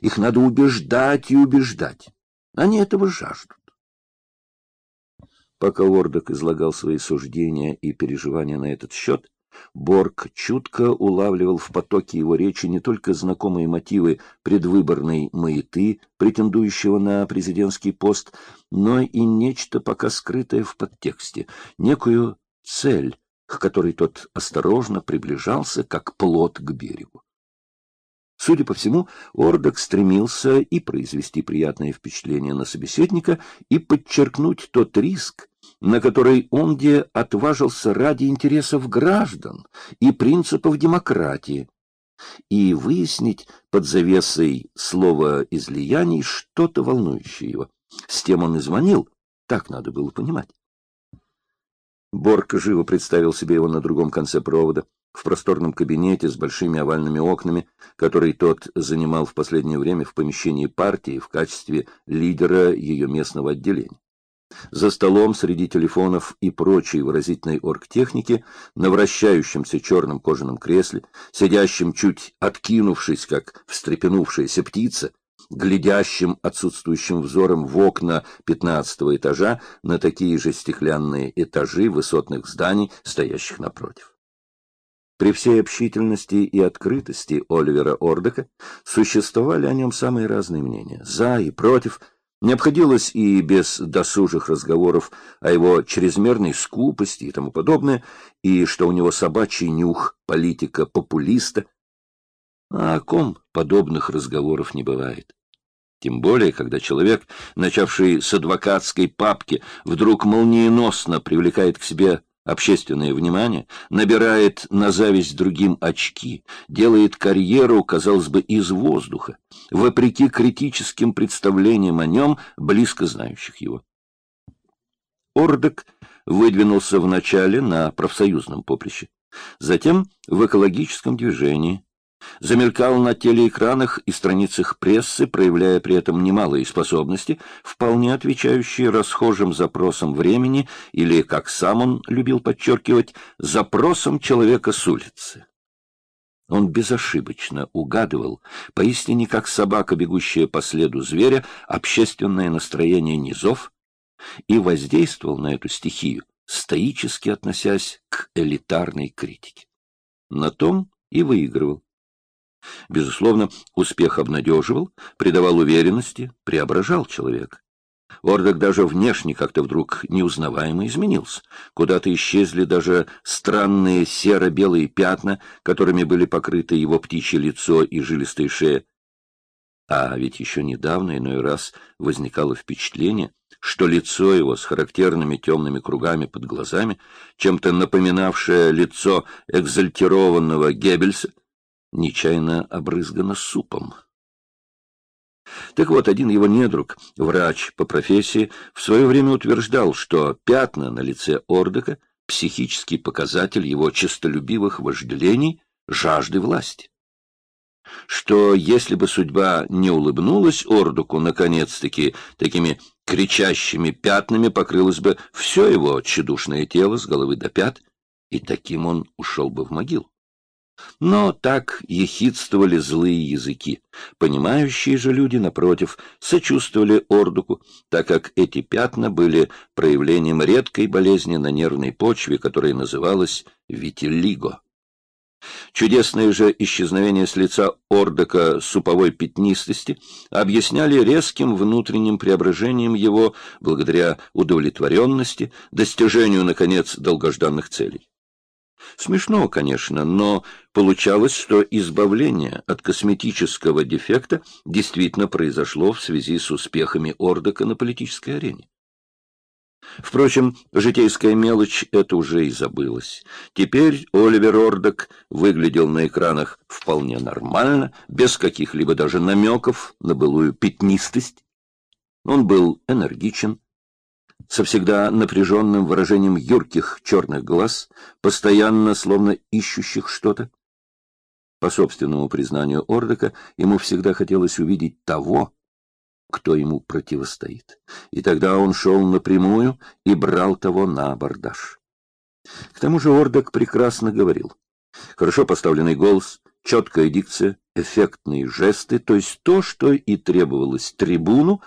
Их надо убеждать и убеждать. Они этого жаждут. Пока Ордок излагал свои суждения и переживания на этот счет, Борг чутко улавливал в потоке его речи не только знакомые мотивы предвыборной маяты, претендующего на президентский пост, но и нечто пока скрытое в подтексте, некую цель, к которой тот осторожно приближался, как плот к берегу. Судя по всему, Ордок стремился и произвести приятное впечатление на собеседника, и подчеркнуть тот риск, на который он где отважился ради интересов граждан и принципов демократии, и выяснить под завесой слова излияний что-то волнующее его. С тем он и звонил, так надо было понимать. Борг живо представил себе его на другом конце провода в просторном кабинете с большими овальными окнами, который тот занимал в последнее время в помещении партии в качестве лидера ее местного отделения. За столом среди телефонов и прочей выразительной оргтехники, на вращающемся черном кожаном кресле, сидящем чуть откинувшись, как встрепенувшаяся птица, глядящим отсутствующим взором в окна пятнадцатого этажа на такие же стеклянные этажи высотных зданий, стоящих напротив. При всей общительности и открытости Оливера Ордека существовали о нем самые разные мнения, за и против. Не обходилось и без досужих разговоров о его чрезмерной скупости и тому подобное, и что у него собачий нюх политика-популиста. А о ком подобных разговоров не бывает? Тем более, когда человек, начавший с адвокатской папки, вдруг молниеносно привлекает к себе общественное внимание, набирает на зависть другим очки, делает карьеру, казалось бы, из воздуха, вопреки критическим представлениям о нем, близко знающих его. Ордек выдвинулся вначале на профсоюзном поприще, затем в экологическом движении, замелькал на телеэкранах и страницах прессы, проявляя при этом немалые способности, вполне отвечающие расхожим запросам времени или, как сам он любил подчеркивать, запросам человека с улицы. Он безошибочно угадывал, поистине как собака, бегущая по следу зверя, общественное настроение низов и воздействовал на эту стихию, стоически относясь к элитарной критике. На том и выигрывал. Безусловно, успех обнадеживал, придавал уверенности, преображал человека. Ордок даже внешне как-то вдруг неузнаваемо изменился. Куда-то исчезли даже странные серо-белые пятна, которыми были покрыты его птичье лицо и жилистая шея. А ведь еще недавно иной раз возникало впечатление, что лицо его с характерными темными кругами под глазами, чем-то напоминавшее лицо экзальтированного Геббельса, нечаянно обрызгана супом. Так вот, один его недруг, врач по профессии, в свое время утверждал, что пятна на лице Ордека — психический показатель его честолюбивых вожделений, жажды власти. Что если бы судьба не улыбнулась Ордуку, наконец-таки, такими кричащими пятнами покрылось бы все его тщедушное тело с головы до пят, и таким он ушел бы в могилу. Но так ехидствовали злые языки. Понимающие же люди, напротив, сочувствовали Ордуку, так как эти пятна были проявлением редкой болезни на нервной почве, которая называлась витилиго. Чудесное же исчезновение с лица Ордока суповой пятнистости объясняли резким внутренним преображением его благодаря удовлетворенности, достижению, наконец, долгожданных целей. Смешно, конечно, но получалось, что избавление от косметического дефекта действительно произошло в связи с успехами Ордока на политической арене. Впрочем, житейская мелочь это уже и забылась. Теперь Оливер Ордок выглядел на экранах вполне нормально, без каких-либо даже намеков на былую пятнистость. Он был энергичен, со всегда напряженным выражением юрких черных глаз, постоянно словно ищущих что-то. По собственному признанию Ордека, ему всегда хотелось увидеть того, кто ему противостоит. И тогда он шел напрямую и брал того на абордаж. К тому же Ордек прекрасно говорил. Хорошо поставленный голос, четкая дикция, эффектные жесты, то есть то, что и требовалось трибуну,